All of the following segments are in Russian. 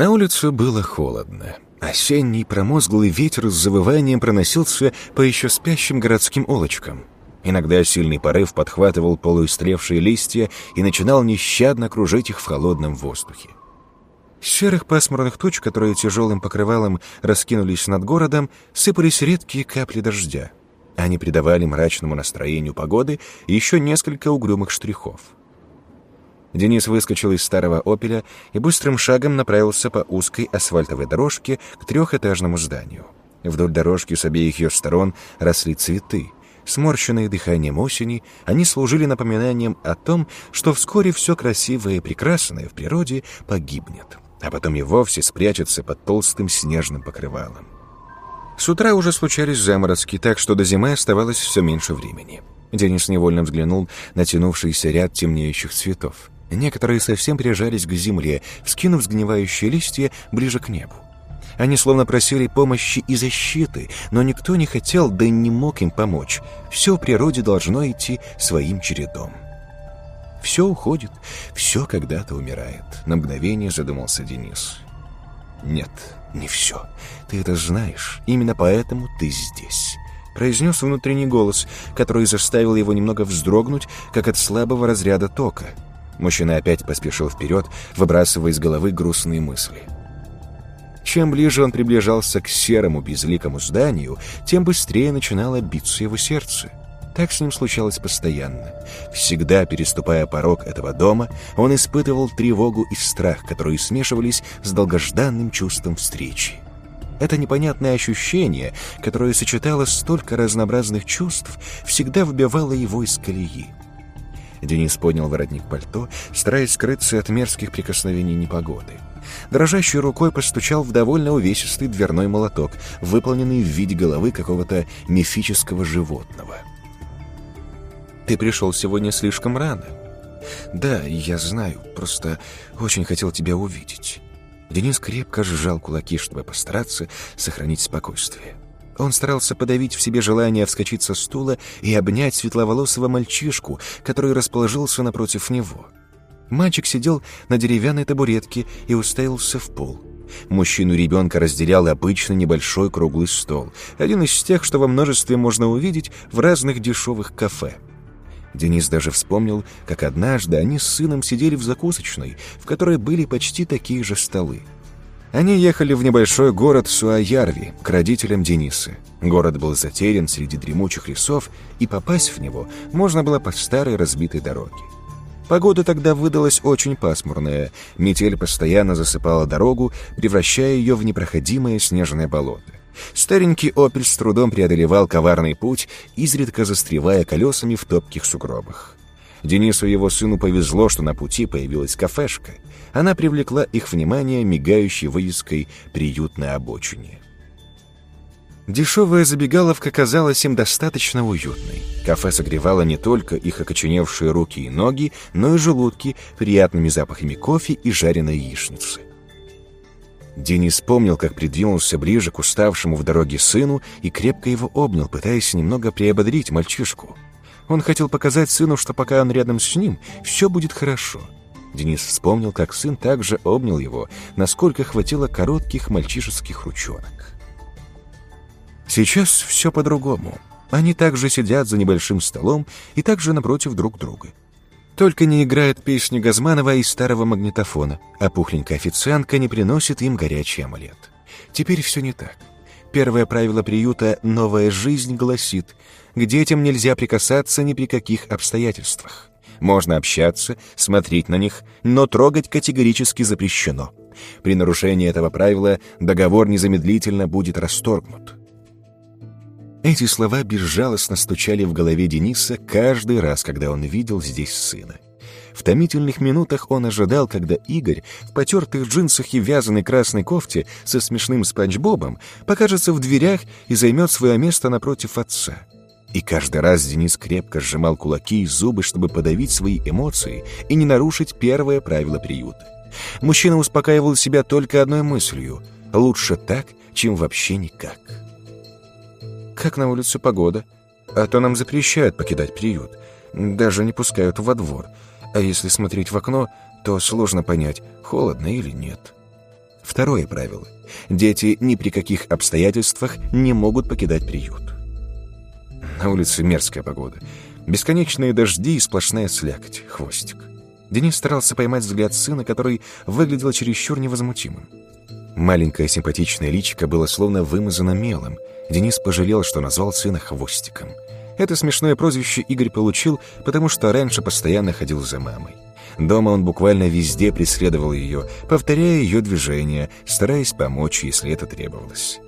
На улице было холодно. Осенний промозглый ветер с завыванием проносился по еще спящим городским улочкам. Иногда сильный порыв подхватывал полуистревшие листья и начинал нещадно кружить их в холодном воздухе. Серых пасмурных туч, которые тяжелым покрывалом раскинулись над городом, сыпались редкие капли дождя. Они придавали мрачному настроению погоды еще несколько угрюмых штрихов — Денис выскочил из старого «Опеля» и быстрым шагом направился по узкой асфальтовой дорожке к трехэтажному зданию. Вдоль дорожки с обеих ее сторон росли цветы. Сморщенные дыханием осени, они служили напоминанием о том, что вскоре все красивое и прекрасное в природе погибнет, а потом и вовсе спрячется под толстым снежным покрывалом. С утра уже случались заморозки, так что до зимы оставалось все меньше времени. Денис невольно взглянул на тянувшийся ряд темнеющих цветов. Некоторые совсем прижались к земле, вскинув сгнивающие листья ближе к небу. Они словно просили помощи и защиты, но никто не хотел, да и не мог им помочь. Все в природе должно идти своим чередом. Все уходит, все когда-то умирает. На мгновение задумался Денис. Нет, не все. Ты это знаешь. Именно поэтому ты здесь. Произнес внутренний голос, который заставил его немного вздрогнуть, как от слабого разряда тока. Мужчина опять поспешил вперед, выбрасывая из головы грустные мысли. Чем ближе он приближался к серому безликому зданию, тем быстрее начинало биться его сердце. Так с ним случалось постоянно. Всегда переступая порог этого дома, он испытывал тревогу и страх, которые смешивались с долгожданным чувством встречи. Это непонятное ощущение, которое сочетало столько разнообразных чувств, всегда выбивало его из колеи. Денис поднял воротник пальто, стараясь скрыться от мерзких прикосновений непогоды. Дрожащей рукой постучал в довольно увесистый дверной молоток, выполненный в виде головы какого-то мифического животного. «Ты пришел сегодня слишком рано». «Да, я знаю, просто очень хотел тебя увидеть». Денис крепко сжал кулаки, чтобы постараться сохранить спокойствие. Он старался подавить в себе желание вскочить со стула и обнять светловолосого мальчишку, который расположился напротив него. Мальчик сидел на деревянной табуретке и уставился в пол. Мужчину ребенка разделял обычный небольшой круглый стол, один из тех, что во множестве можно увидеть в разных дешевых кафе. Денис даже вспомнил, как однажды они с сыном сидели в закусочной, в которой были почти такие же столы. Они ехали в небольшой город Суаярви к родителям Дениса. Город был затерян среди дремучих лесов, и попасть в него можно было по старой разбитой дороге. Погода тогда выдалась очень пасмурная. Метель постоянно засыпала дорогу, превращая ее в непроходимое снежное болото. Старенький «Опель» с трудом преодолевал коварный путь, изредка застревая колесами в топких сугробах. Денису и его сыну повезло, что на пути появилась кафешка. Она привлекла их внимание мигающей вывеской «Приют на обочине». Дешевая забегаловка казалась им достаточно уютной. Кафе согревало не только их окоченевшие руки и ноги, но и желудки приятными запахами кофе и жареной яичницы. Денис помнил, как придвинулся ближе к уставшему в дороге сыну и крепко его обнял, пытаясь немного приободрить мальчишку — он хотел показать сыну, что пока он рядом с ним, все будет хорошо. Денис вспомнил, как сын также обнял его, насколько хватило коротких мальчишеских ручонок. Сейчас все по-другому. Они также сидят за небольшим столом и также напротив друг друга. Только не играет песни Газманова из старого магнитофона, а пухленькая официантка не приносит им горячий омлет. Теперь все не так. Первое правило приюта «Новая жизнь» гласит к детям нельзя прикасаться ни при каких обстоятельствах. Можно общаться, смотреть на них, но трогать категорически запрещено. При нарушении этого правила договор незамедлительно будет расторгнут. Эти слова безжалостно стучали в голове Дениса каждый раз, когда он видел здесь сына. В томительных минутах он ожидал, когда Игорь в потертых джинсах и вязаной красной кофте со смешным спанч Бобом покажется в дверях и займет свое место напротив отца. И каждый раз Денис крепко сжимал кулаки и зубы, чтобы подавить свои эмоции и не нарушить первое правило приюта. Мужчина успокаивал себя только одной мыслью — лучше так, чем вообще никак. «Как на улице погода? А то нам запрещают покидать приют. Даже не пускают во двор. А если смотреть в окно, то сложно понять, холодно или нет». Второе правило. Дети ни при каких обстоятельствах не могут покидать приют. На улице мерзкая погода. Бесконечные дожди и сплошная слякоть, хвостик. Денис старался поймать взгляд сына, который выглядел чересчур невозмутимым. Маленькое симпатичное личико было словно вымазано мелом. Денис пожалел, что назвал сына хвостиком. Это смешное прозвище Игорь получил, потому что раньше постоянно ходил за мамой. Дома он буквально везде преследовал ее, повторяя ее движения, стараясь помочь, если это требовалось.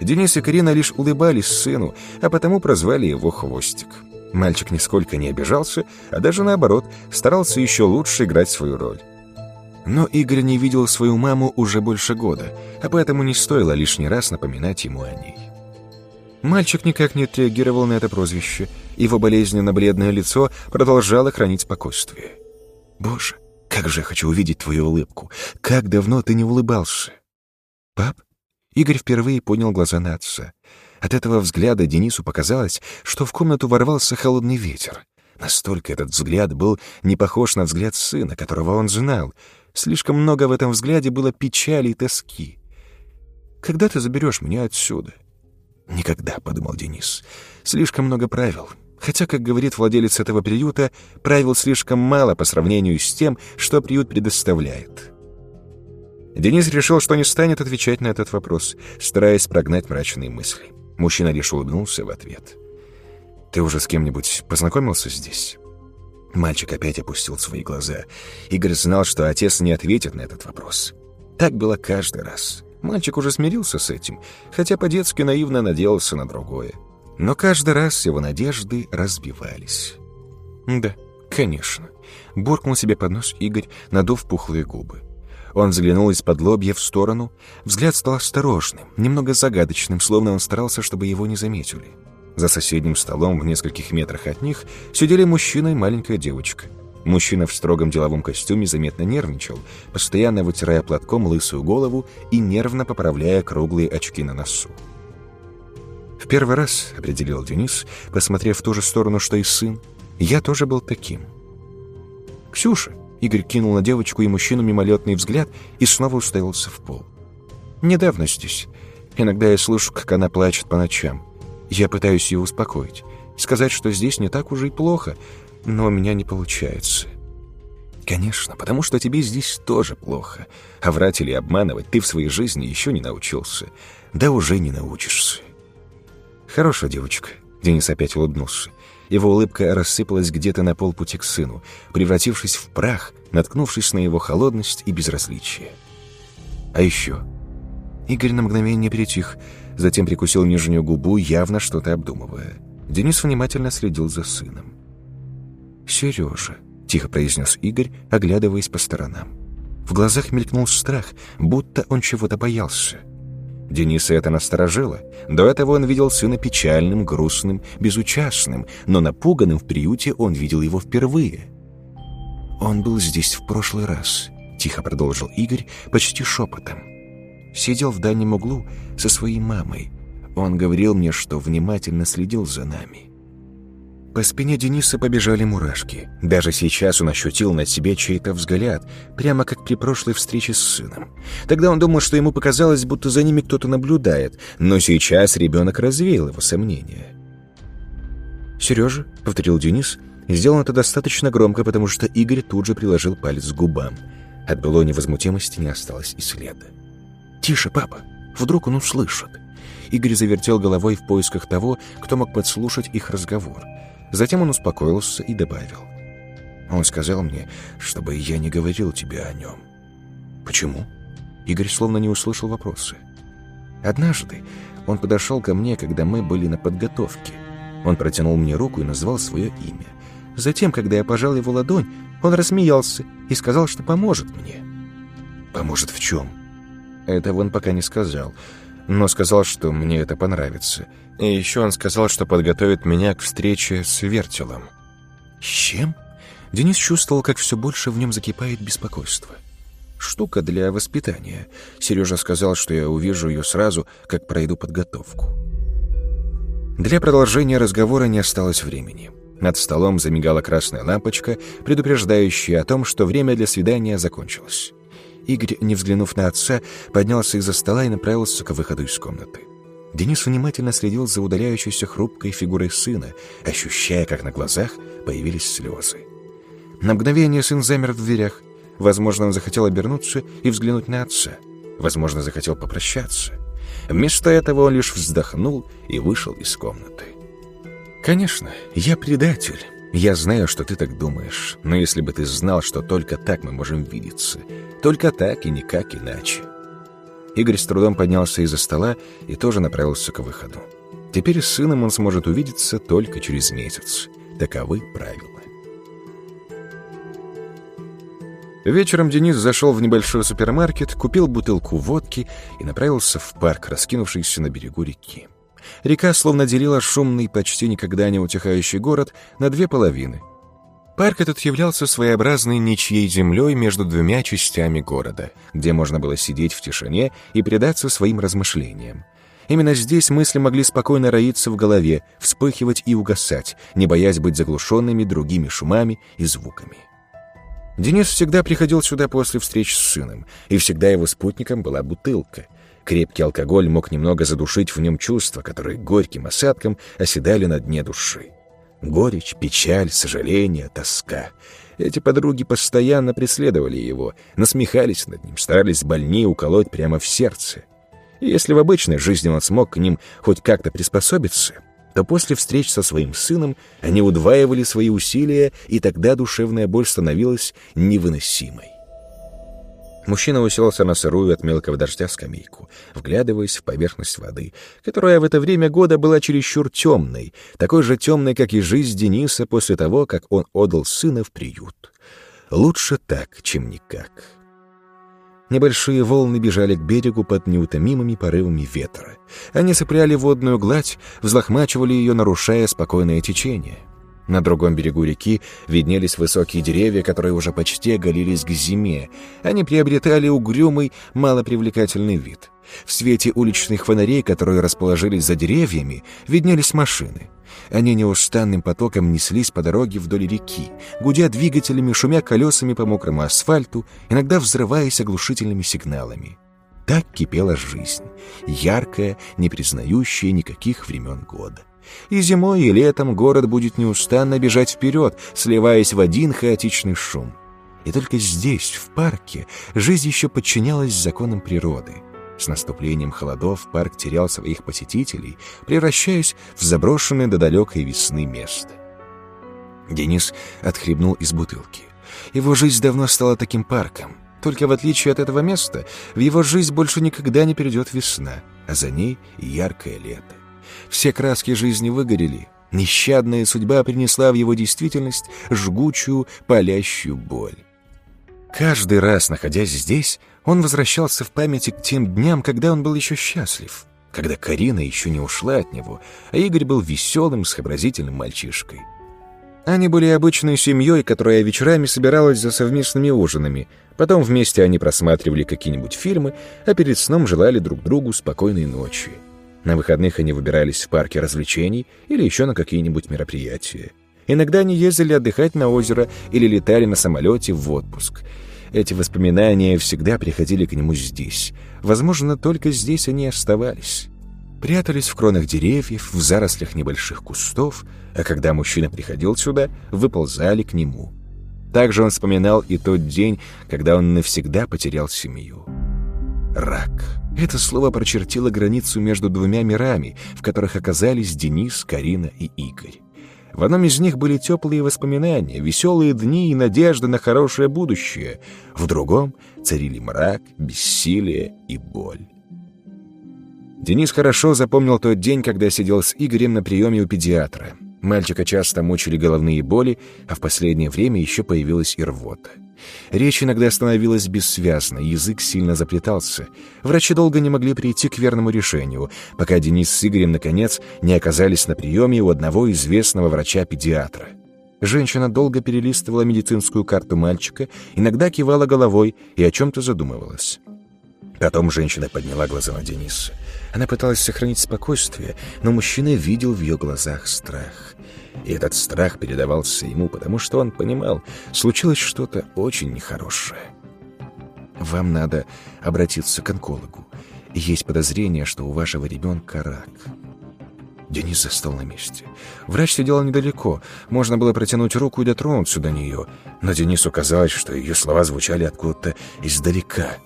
Денис и Карина лишь улыбались сыну, а потому прозвали его «Хвостик». Мальчик нисколько не обижался, а даже наоборот, старался еще лучше играть свою роль. Но Игорь не видел свою маму уже больше года, а поэтому не стоило лишний раз напоминать ему о ней. Мальчик никак не отреагировал на это прозвище, его болезненно-бледное лицо продолжало хранить спокойствие. «Боже, как же я хочу увидеть твою улыбку! Как давно ты не улыбался!» «Пап?» Игорь впервые поднял глаза на отца. От этого взгляда Денису показалось, что в комнату ворвался холодный ветер. Настолько этот взгляд был не похож на взгляд сына, которого он знал. Слишком много в этом взгляде было печали и тоски. «Когда ты заберешь меня отсюда?» «Никогда», — подумал Денис. «Слишком много правил. Хотя, как говорит владелец этого приюта, правил слишком мало по сравнению с тем, что приют предоставляет». Денис решил, что не станет отвечать на этот вопрос, стараясь прогнать мрачные мысли. Мужчина лишь улыбнулся в ответ. «Ты уже с кем-нибудь познакомился здесь?» Мальчик опять опустил свои глаза. Игорь знал, что отец не ответит на этот вопрос. Так было каждый раз. Мальчик уже смирился с этим, хотя по-детски наивно надеялся на другое. Но каждый раз его надежды разбивались. «Да, конечно», — буркнул себе под нос Игорь, надув пухлые губы. Он взглянул из-под лобья в сторону. Взгляд стал осторожным, немного загадочным, словно он старался, чтобы его не заметили. За соседним столом в нескольких метрах от них сидели мужчина и маленькая девочка. Мужчина в строгом деловом костюме заметно нервничал, постоянно вытирая платком лысую голову и нервно поправляя круглые очки на носу. «В первый раз», — определил Денис, посмотрев в ту же сторону, что и сын, — «я тоже был таким». «Ксюша», Игорь кинул на девочку и мужчину мимолетный взгляд и снова уставился в пол. «Недавно здесь. Иногда я слышу, как она плачет по ночам. Я пытаюсь ее успокоить. Сказать, что здесь не так уже и плохо, но у меня не получается». «Конечно, потому что тебе здесь тоже плохо. А врать или обманывать ты в своей жизни еще не научился. Да уже не научишься». «Хорошая девочка», — Денис опять улыбнулся. Его улыбка рассыпалась где-то на полпути к сыну, превратившись в прах, наткнувшись на его холодность и безразличие. А еще... Игорь на мгновение перетих, затем прикусил нижнюю губу, явно что-то обдумывая. Денис внимательно следил за сыном. «Сережа», — тихо произнес Игорь, оглядываясь по сторонам. В глазах мелькнул страх, будто он чего-то боялся. Дениса это насторожило. До этого он видел сына печальным, грустным, безучастным, но напуганным в приюте он видел его впервые. «Он был здесь в прошлый раз», — тихо продолжил Игорь, почти шепотом. «Сидел в дальнем углу со своей мамой. Он говорил мне, что внимательно следил за нами. По спине Дениса побежали мурашки. Даже сейчас он ощутил на себе чей-то взгляд, прямо как при прошлой встрече с сыном. Тогда он думал, что ему показалось, будто за ними кто-то наблюдает, но сейчас ребенок развеял его сомнения. «Сережа», — повторил Денис, сделал это достаточно громко, потому что Игорь тут же приложил палец к губам. От былой невозмутимости не осталось и следа. «Тише, папа! Вдруг он услышит!» Игорь завертел головой в поисках того, кто мог подслушать их разговор — Затем он успокоился и добавил. Он сказал мне, чтобы я не говорил тебе о нем. Почему? Игорь словно не услышал вопросы. Однажды он подошел ко мне, когда мы были на подготовке. Он протянул мне руку и назвал свое имя. Затем, когда я пожал его ладонь, он рассмеялся и сказал, что поможет мне. «Поможет в чем?» Этого он пока не сказал, но сказал, что мне это понравится. И еще он сказал, что подготовит меня к встрече с Вертелом. «С чем?» Денис чувствовал, как все больше в нем закипает беспокойство. «Штука для воспитания». Сережа сказал, что я увижу ее сразу, как пройду подготовку. Для продолжения разговора не осталось времени. Над столом замигала красная лампочка, предупреждающая о том, что время для свидания закончилось. Игорь, не взглянув на отца, поднялся из-за стола и направился к выходу из комнаты. Денис внимательно следил за удаляющейся хрупкой фигурой сына, ощущая, как на глазах появились слезы. На мгновение сын замер в дверях. Возможно, он захотел обернуться и взглянуть на отца. Возможно, захотел попрощаться. Вместо этого он лишь вздохнул и вышел из комнаты. «Конечно, я предатель. Я знаю, что ты так думаешь. Но если бы ты знал, что только так мы можем видеться. Только так и никак иначе». Игорь с трудом поднялся из-за стола и тоже направился к выходу. Теперь с сыном он сможет увидеться только через месяц. Таковы правила. Вечером Денис зашел в небольшой супермаркет, купил бутылку водки и направился в парк, раскинувшийся на берегу реки. Река словно делила шумный, почти никогда не утихающий город на две половины. Парк этот являлся своеобразной ничьей землей между двумя частями города, где можно было сидеть в тишине и предаться своим размышлениям. Именно здесь мысли могли спокойно роиться в голове, вспыхивать и угасать, не боясь быть заглушенными другими шумами и звуками. Денис всегда приходил сюда после встреч с сыном, и всегда его спутником была бутылка. Крепкий алкоголь мог немного задушить в нем чувства, которые горьким осадком оседали на дне души. Горечь, печаль, сожаление, тоска. Эти подруги постоянно преследовали его, насмехались над ним, старались больнее уколоть прямо в сердце. И если в обычной жизни он смог к ним хоть как-то приспособиться, то после встреч со своим сыном они удваивали свои усилия, и тогда душевная боль становилась невыносимой. Мужчина уселся на сырую от мелкого дождя скамейку, вглядываясь в поверхность воды, которая в это время года была чересчур темной, такой же темной, как и жизнь Дениса после того, как он отдал сына в приют. Лучше так, чем никак. Небольшие волны бежали к берегу под неутомимыми порывами ветра. Они цепляли водную гладь, взлохмачивали ее, нарушая спокойное течение. На другом берегу реки виднелись высокие деревья, которые уже почти оголились к зиме. Они приобретали угрюмый, малопривлекательный вид. В свете уличных фонарей, которые расположились за деревьями, виднелись машины. Они неустанным потоком неслись по дороге вдоль реки, гудя двигателями, шумя колесами по мокрому асфальту, иногда взрываясь оглушительными сигналами. Так кипела жизнь, яркая, не признающая никаких времен года. И зимой, и летом город будет неустанно бежать вперед, сливаясь в один хаотичный шум. И только здесь, в парке, жизнь еще подчинялась законам природы. С наступлением холодов парк терял своих посетителей, превращаясь в заброшенное до далекой весны место. Денис отхлебнул из бутылки. Его жизнь давно стала таким парком. Только в отличие от этого места, в его жизнь больше никогда не перейдет весна, а за ней яркое лето. Все краски жизни выгорели. Нещадная судьба принесла в его действительность жгучую, палящую боль. Каждый раз, находясь здесь, он возвращался в памяти к тем дням, когда он был еще счастлив, когда Карина еще не ушла от него, а Игорь был веселым, сообразительным мальчишкой. Они были обычной семьей, которая вечерами собиралась за совместными ужинами. Потом вместе они просматривали какие-нибудь фильмы, а перед сном желали друг другу спокойной ночи. На выходных они выбирались в парке развлечений или еще на какие-нибудь мероприятия. Иногда они ездили отдыхать на озеро или летали на самолете в отпуск. Эти воспоминания всегда приходили к нему здесь. Возможно, только здесь они оставались. Прятались в кронах деревьев, в зарослях небольших кустов, а когда мужчина приходил сюда, выползали к нему. Также он вспоминал и тот день, когда он навсегда потерял семью. Рак. Это слово прочертило границу между двумя мирами, в которых оказались Денис, Карина и Игорь. В одном из них были теплые воспоминания, веселые дни и надежда на хорошее будущее. В другом царили мрак, бессилие и боль. Денис хорошо запомнил тот день, когда сидел с Игорем на приеме у педиатра. Мальчика часто мучили головные боли, а в последнее время еще появилась и рвота. Речь иногда становилась бессвязной, язык сильно заплетался. Врачи долго не могли прийти к верному решению, пока Денис с Игорем, наконец, не оказались на приеме у одного известного врача-педиатра. Женщина долго перелистывала медицинскую карту мальчика, иногда кивала головой и о чем-то задумывалась. Потом женщина подняла глаза на Дениса. Она пыталась сохранить спокойствие, но мужчина видел в ее глазах страх. И этот страх передавался ему, потому что он понимал, случилось что-то очень нехорошее. «Вам надо обратиться к онкологу. Есть подозрение, что у вашего ребенка рак». Денис застал на месте. Врач сидела недалеко. Можно было протянуть руку и дотронуться до нее. Но Денису казалось, что ее слова звучали откуда-то издалека.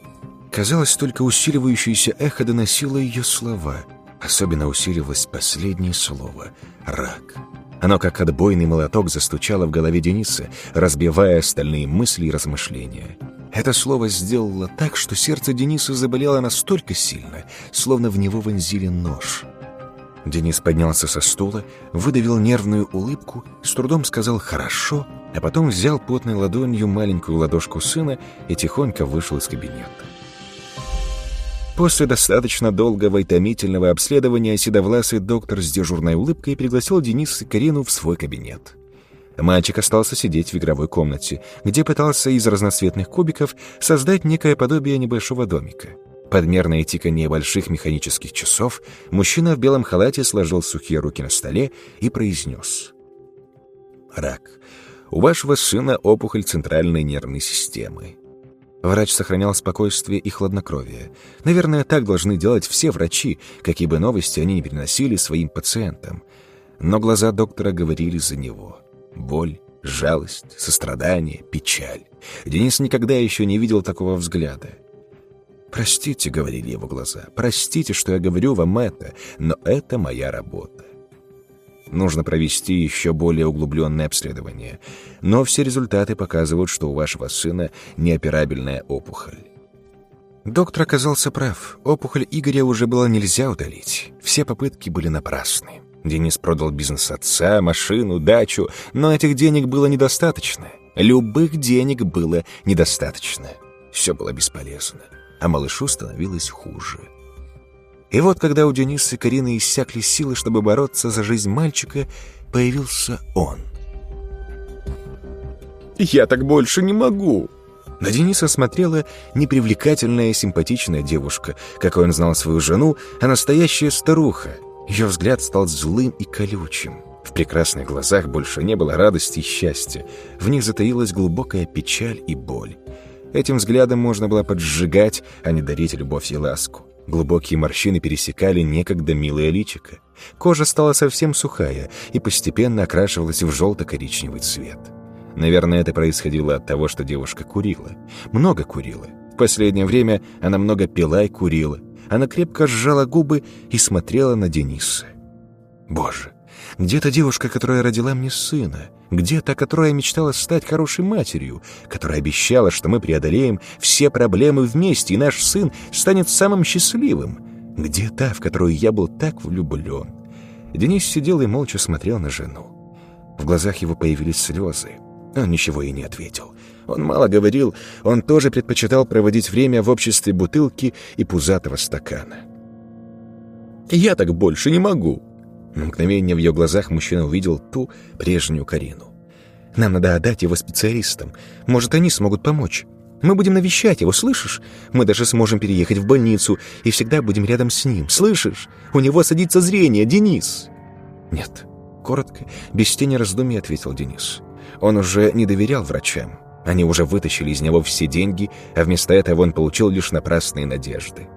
Казалось, только усиливающееся эхо доносило ее слова. Особенно усиливалось последнее слово — «рак». Оно, как отбойный молоток, застучало в голове Дениса, разбивая остальные мысли и размышления. Это слово сделало так, что сердце Дениса заболело настолько сильно, словно в него вонзили нож. Денис поднялся со стула, выдавил нервную улыбку, с трудом сказал «хорошо», а потом взял потной ладонью маленькую ладошку сына и тихонько вышел из кабинета. После достаточно долгого и томительного обследования седовласый доктор с дежурной улыбкой пригласил Дениса и Карину в свой кабинет. Мальчик остался сидеть в игровой комнате, где пытался из разноцветных кубиков создать некое подобие небольшого домика. Подмерное тиканье больших механических часов, мужчина в белом халате сложил сухие руки на столе и произнес. «Рак. У вашего сына опухоль центральной нервной системы. Врач сохранял спокойствие и хладнокровие. Наверное, так должны делать все врачи, какие бы новости они не приносили своим пациентам. Но глаза доктора говорили за него. Боль, жалость, сострадание, печаль. Денис никогда еще не видел такого взгляда. «Простите», — говорили его глаза, — «простите, что я говорю вам это, но это моя работа. Нужно провести еще более углубленное обследование. Но все результаты показывают, что у вашего сына неоперабельная опухоль. Доктор оказался прав. Опухоль Игоря уже было нельзя удалить. Все попытки были напрасны. Денис продал бизнес отца, машину, дачу, но этих денег было недостаточно. Любых денег было недостаточно. Все было бесполезно, а малышу становилось хуже. И вот, когда у Дениса и Карины иссякли силы, чтобы бороться за жизнь мальчика, появился он. «Я так больше не могу!» На Дениса смотрела непривлекательная симпатичная девушка, какой он знал свою жену, а настоящая старуха. Ее взгляд стал злым и колючим. В прекрасных глазах больше не было радости и счастья. В них затаилась глубокая печаль и боль. Этим взглядом можно было поджигать, а не дарить любовь и ласку. Глубокие морщины пересекали некогда милое личико. Кожа стала совсем сухая и постепенно окрашивалась в желто-коричневый цвет. Наверное, это происходило от того, что девушка курила. Много курила. В последнее время она много пила и курила. Она крепко сжала губы и смотрела на Дениса. «Боже, где та девушка, которая родила мне сына? Где та, которая мечтала стать хорошей матерью? Которая обещала, что мы преодолеем все проблемы вместе, и наш сын станет самым счастливым? Где та, в которую я был так влюблен?» Денис сидел и молча смотрел на жену. В глазах его появились слезы. Он ничего и не ответил. Он мало говорил, он тоже предпочитал проводить время в обществе бутылки и пузатого стакана. «Я так больше не могу», на мгновение в ее глазах мужчина увидел ту прежнюю Карину. «Нам надо отдать его специалистам. Может, они смогут помочь. Мы будем навещать его, слышишь? Мы даже сможем переехать в больницу и всегда будем рядом с ним, слышишь? У него садится зрение, Денис!» «Нет», — коротко, без тени раздумий ответил Денис. Он уже не доверял врачам. Они уже вытащили из него все деньги, а вместо этого он получил лишь напрасные надежды.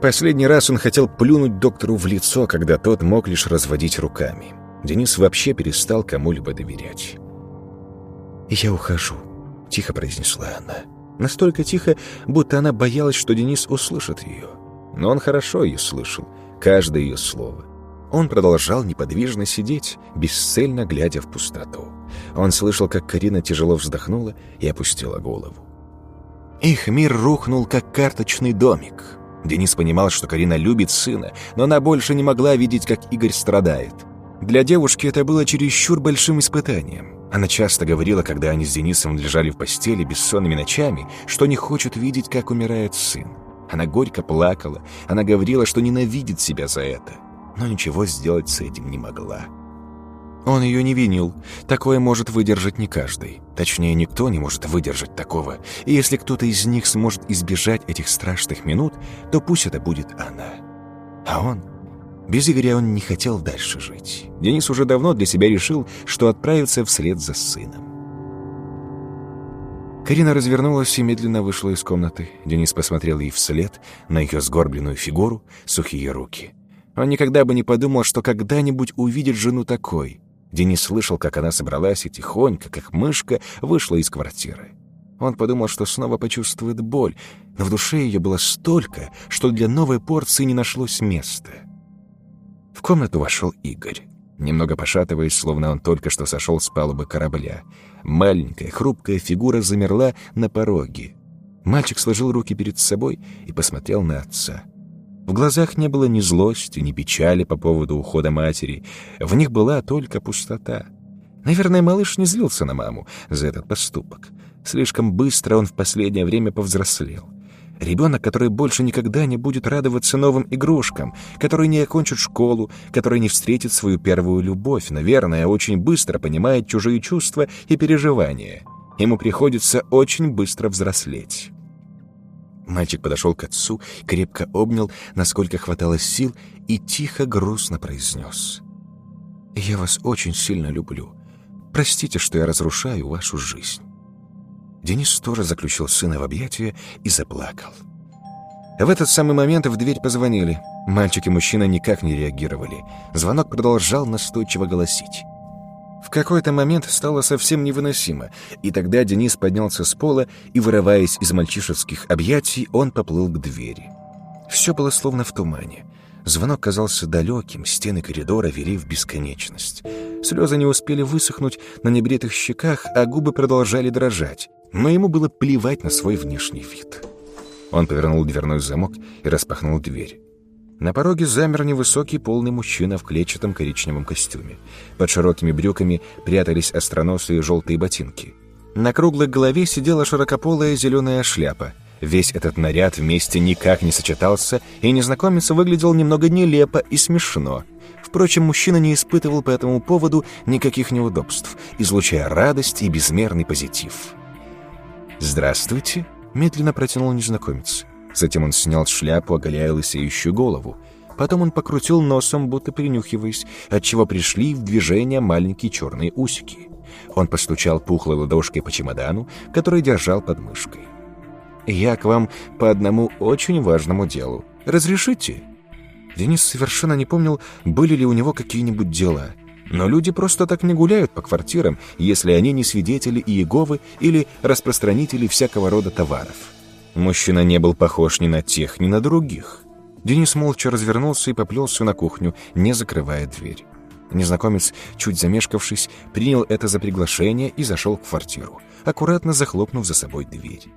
Последний раз он хотел плюнуть доктору в лицо, когда тот мог лишь разводить руками. Денис вообще перестал кому-либо доверять. «Я ухожу», — тихо произнесла она. Настолько тихо, будто она боялась, что Денис услышит ее. Но он хорошо ее слышал, каждое ее слово. Он продолжал неподвижно сидеть, бесцельно глядя в пустоту. Он слышал, как Карина тяжело вздохнула и опустила голову. Их мир рухнул, как карточный домик. Денис понимал, что Карина любит сына, но она больше не могла видеть, как Игорь страдает. Для девушки это было чересчур большим испытанием. Она часто говорила, когда они с Денисом лежали в постели бессонными ночами, что не хочет видеть, как умирает сын. Она горько плакала, она говорила, что ненавидит себя за это, но ничего сделать с этим не могла. Он ее не винил. Такое может выдержать не каждый. Точнее, никто не может выдержать такого. И если кто-то из них сможет избежать этих страшных минут, то пусть это будет она. А он... Без Игоря он не хотел дальше жить. Денис уже давно для себя решил, что отправится вслед за сыном. Карина развернулась и медленно вышла из комнаты. Денис посмотрел ей вслед, на ее сгорбленную фигуру, сухие руки. Он никогда бы не подумал, что когда-нибудь увидит жену такой. Денис слышал, как она собралась и тихонько, как мышка, вышла из квартиры. Он подумал, что снова почувствует боль, но в душе ее было столько, что для новой порции не нашлось места. В комнату вошел Игорь. Немного пошатываясь, словно он только что сошел с палубы корабля. Маленькая, хрупкая фигура замерла на пороге. Мальчик сложил руки перед собой и посмотрел на отца. В глазах не было ни злости, ни печали по поводу ухода матери. В них была только пустота. Наверное, малыш не злился на маму за этот поступок. Слишком быстро он в последнее время повзрослел. Ребенок, который больше никогда не будет радоваться новым игрушкам, который не окончит школу, который не встретит свою первую любовь, наверное, очень быстро понимает чужие чувства и переживания. Ему приходится очень быстро взрослеть. Мальчик подошел к отцу, крепко обнял, насколько хватало сил, и тихо, грустно произнес. «Я вас очень сильно люблю. Простите, что я разрушаю вашу жизнь». Денис тоже заключил сына в объятия и заплакал. В этот самый момент в дверь позвонили. Мальчик и мужчина никак не реагировали. Звонок продолжал настойчиво голосить. В какой-то момент стало совсем невыносимо, и тогда Денис поднялся с пола, и, вырываясь из мальчишеских объятий, он поплыл к двери. Все было словно в тумане. Звонок казался далеким, стены коридора вели в бесконечность. Слезы не успели высохнуть на небритых щеках, а губы продолжали дрожать, но ему было плевать на свой внешний вид. Он повернул дверной замок и распахнул дверь. На пороге замер невысокий полный мужчина в клетчатом коричневом костюме. Под широкими брюками прятались остроносые желтые ботинки. На круглой голове сидела широкополая зеленая шляпа. Весь этот наряд вместе никак не сочетался, и незнакомец выглядел немного нелепо и смешно. Впрочем, мужчина не испытывал по этому поводу никаких неудобств, излучая радость и безмерный позитив. «Здравствуйте», — медленно протянул незнакомец. Затем он снял шляпу, оголяя лысеющую голову. Потом он покрутил носом, будто принюхиваясь, отчего пришли в движение маленькие черные усики. Он постучал пухлой ладошкой по чемодану, который держал под мышкой. «Я к вам по одному очень важному делу. Разрешите?» Денис совершенно не помнил, были ли у него какие-нибудь дела. Но люди просто так не гуляют по квартирам, если они не свидетели Иеговы или распространители всякого рода товаров. Мужчина не был похож ни на тех, ни на других. Денис молча развернулся и поплелся на кухню, не закрывая дверь. Незнакомец, чуть замешкавшись, принял это за приглашение и зашел в квартиру, аккуратно захлопнув за собой дверь.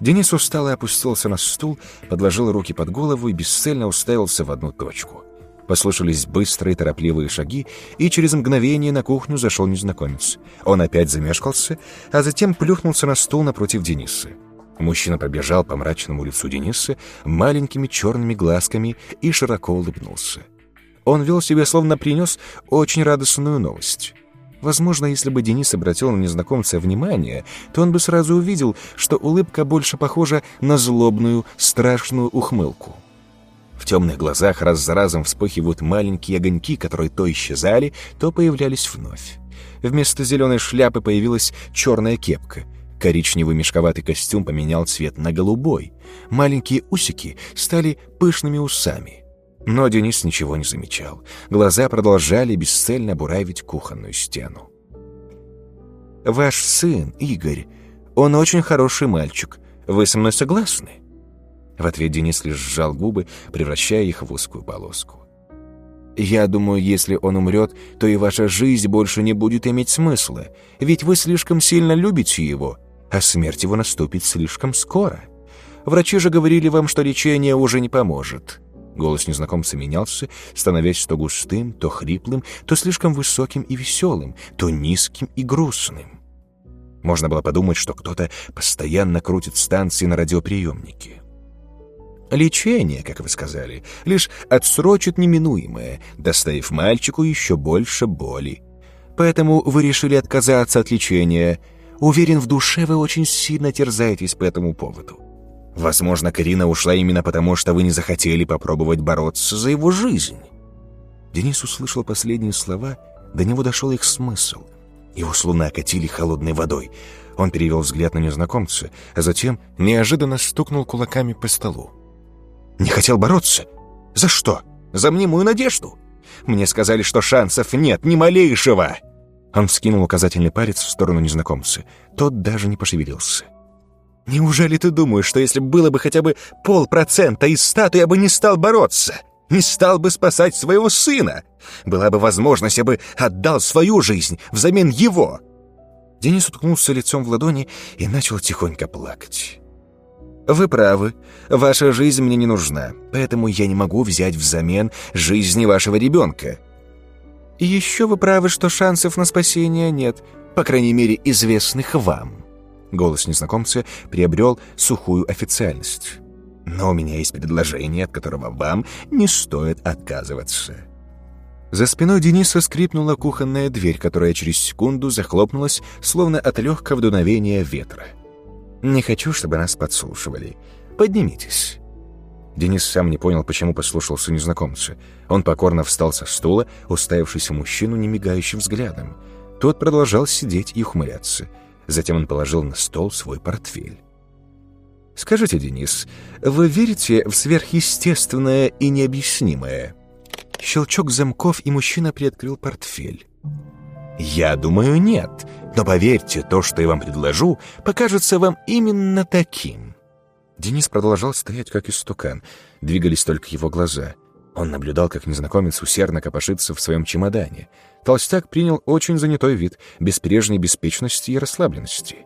Денис устал и опустился на стул, подложил руки под голову и бесцельно уставился в одну точку. Послышались быстрые торопливые шаги, и через мгновение на кухню зашел незнакомец. Он опять замешкался, а затем плюхнулся на стул напротив Дениса. Мужчина пробежал по мрачному лицу Дениса маленькими черными глазками и широко улыбнулся. Он вел себя, словно принес очень радостную новость. Возможно, если бы Денис обратил на незнакомца внимание, то он бы сразу увидел, что улыбка больше похожа на злобную, страшную ухмылку. В темных глазах раз за разом вспыхивают маленькие огоньки, которые то исчезали, то появлялись вновь. Вместо зеленой шляпы появилась черная кепка — Коричневый мешковатый костюм поменял цвет на голубой. Маленькие усики стали пышными усами. Но Денис ничего не замечал. Глаза продолжали бесцельно буравить кухонную стену. «Ваш сын, Игорь, он очень хороший мальчик. Вы со мной согласны?» В ответ Денис лишь сжал губы, превращая их в узкую полоску. «Я думаю, если он умрет, то и ваша жизнь больше не будет иметь смысла, ведь вы слишком сильно любите его а смерть его наступит слишком скоро. Врачи же говорили вам, что лечение уже не поможет». Голос незнакомца менялся, становясь то густым, то хриплым, то слишком высоким и веселым, то низким и грустным. Можно было подумать, что кто-то постоянно крутит станции на радиоприемнике. Лечение, как вы сказали, лишь отсрочит неминуемое, доставив мальчику еще больше боли. Поэтому вы решили отказаться от лечения. Уверен, в душе вы очень сильно терзаетесь по этому поводу. Возможно, Карина ушла именно потому, что вы не захотели попробовать бороться за его жизнь. Денис услышал последние слова, до него дошел их смысл. Его слуна окатили холодной водой. Он перевел взгляд на незнакомца, а затем неожиданно стукнул кулаками по столу. Не хотел бороться? За что? За мнимую надежду? Мне сказали, что шансов нет, ни малейшего!» Он вскинул указательный палец в сторону незнакомца. Тот даже не пошевелился. «Неужели ты думаешь, что если было бы хотя бы полпроцента из ста, то я бы не стал бороться? Не стал бы спасать своего сына? Была бы возможность, я бы отдал свою жизнь взамен его!» Денис уткнулся лицом в ладони и начал тихонько плакать. «Вы правы. Ваша жизнь мне не нужна, поэтому я не могу взять взамен жизни вашего ребенка. И еще вы правы, что шансов на спасение нет, по крайней мере, известных вам». Голос незнакомца приобрел сухую официальность. «Но у меня есть предложение, от которого вам не стоит отказываться». За спиной Дениса скрипнула кухонная дверь, которая через секунду захлопнулась, словно от легкого дуновения ветра. Не хочу, чтобы нас подслушивали. Поднимитесь». Денис сам не понял, почему послушался незнакомца. Он покорно встал со стула, уставившись мужчину немигающим взглядом. Тот продолжал сидеть и ухмыляться. Затем он положил на стол свой портфель. «Скажите, Денис, вы верите в сверхъестественное и необъяснимое?» Щелчок замков, и мужчина приоткрыл портфель. «Я думаю, нет. Но поверьте, то, что я вам предложу, покажется вам именно таким». Денис продолжал стоять, как истукан. Двигались только его глаза. Он наблюдал, как незнакомец усердно копошится в своем чемодане. Толстяк принял очень занятой вид, без прежней беспечности и расслабленности.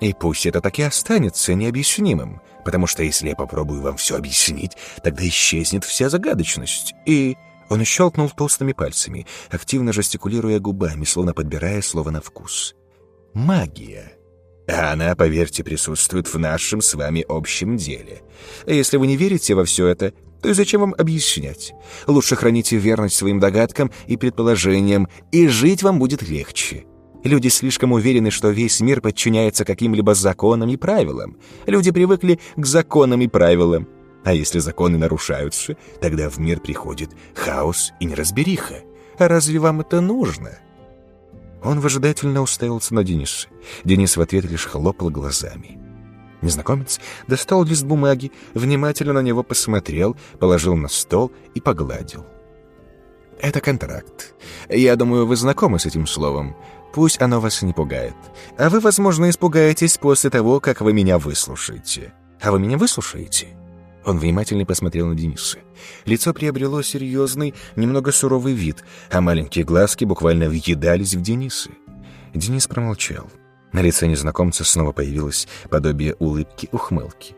И пусть это так и останется необъяснимым, потому что если я попробую вам все объяснить, тогда исчезнет вся загадочность, и он щелкнул толстыми пальцами, активно жестикулируя губами, словно подбирая слово на вкус. «Магия!» А она, поверьте, присутствует в нашем с вами общем деле. А если вы не верите во все это, то и зачем вам объяснять? Лучше храните верность своим догадкам и предположениям, и жить вам будет легче. Люди слишком уверены, что весь мир подчиняется каким-либо законам и правилам. Люди привыкли к законам и правилам. А если законы нарушаются, тогда в мир приходит хаос и неразбериха. А разве вам это нужно?» Он выжидательно уставился на Дениса. Денис в ответ лишь хлопал глазами. Незнакомец достал лист бумаги, внимательно на него посмотрел, положил на стол и погладил. «Это контракт. Я думаю, вы знакомы с этим словом. Пусть оно вас не пугает. А вы, возможно, испугаетесь после того, как вы меня выслушаете. А вы меня выслушаете?» Он внимательно посмотрел на Дениса. Лицо приобрело серьезный, немного суровый вид, а маленькие глазки буквально въедались в Дениса. Денис промолчал. На лице незнакомца снова появилось подобие улыбки-ухмылки.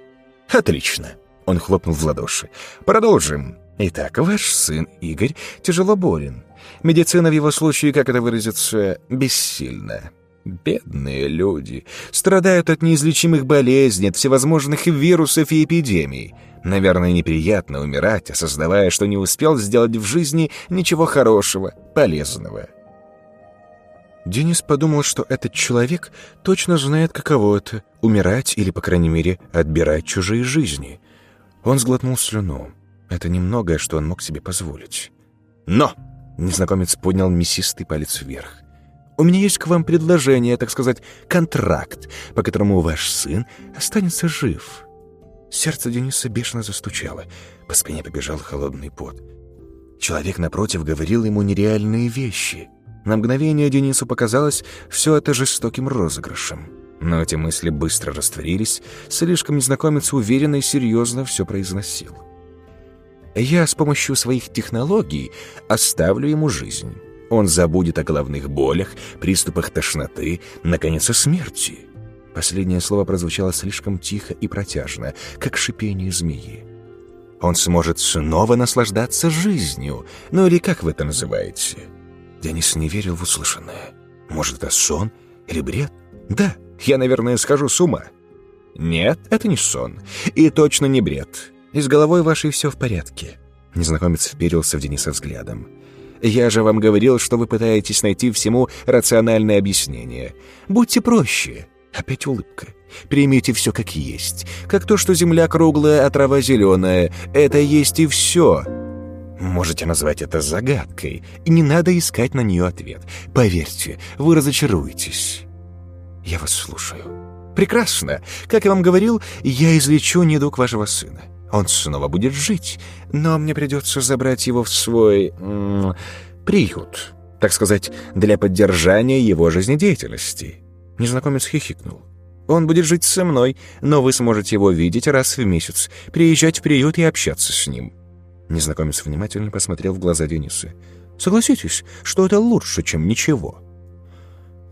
«Отлично!» — он хлопнул в ладоши. «Продолжим. Итак, ваш сын Игорь тяжело болен. Медицина в его случае, как это выразится, бессильна. Бедные люди страдают от неизлечимых болезней, от всевозможных вирусов и эпидемий. Наверное, неприятно умирать, осознавая, что не успел сделать в жизни ничего хорошего, полезного. Денис подумал, что этот человек точно знает, каково это — умирать или, по крайней мере, отбирать чужие жизни. Он сглотнул слюну. Это немногое, что он мог себе позволить. «Но!» — незнакомец поднял мясистый палец вверх. «У меня есть к вам предложение, так сказать, контракт, по которому ваш сын останется жив». Сердце Дениса бешено застучало. По спине побежал холодный пот. Человек напротив говорил ему нереальные вещи. На мгновение Денису показалось все это жестоким розыгрышем. Но эти мысли быстро растворились, слишком незнакомец уверенно и серьезно все произносил. «Я с помощью своих технологий оставлю ему жизнь. Он забудет о головных болях, приступах тошноты, наконец, о смерти. Последнее слово прозвучало слишком тихо и протяжно, как шипение змеи. Он сможет снова наслаждаться жизнью. Ну или как вы это называете? Денис не верил в услышанное. Может, это сон или бред? Да, я, наверное, схожу с ума. Нет, это не сон. И точно не бред. И с головой вашей все в порядке. Незнакомец вперился в Дениса взглядом. «Я же вам говорил, что вы пытаетесь найти всему рациональное объяснение. Будьте проще». Опять улыбка. «Примите все как есть. Как то, что земля круглая, а трава зеленая. Это есть и все». Можете назвать это загадкой, и не надо искать на нее ответ. Поверьте, вы разочаруетесь. Я вас слушаю. Прекрасно. Как я вам говорил, я излечу недуг вашего сына. Он снова будет жить, но мне придется забрать его в свой... М -м, приют, так сказать, для поддержания его жизнедеятельности». Незнакомец хихикнул. «Он будет жить со мной, но вы сможете его видеть раз в месяц, приезжать в приют и общаться с ним». Незнакомец внимательно посмотрел в глаза Дениса. «Согласитесь, что это лучше, чем ничего».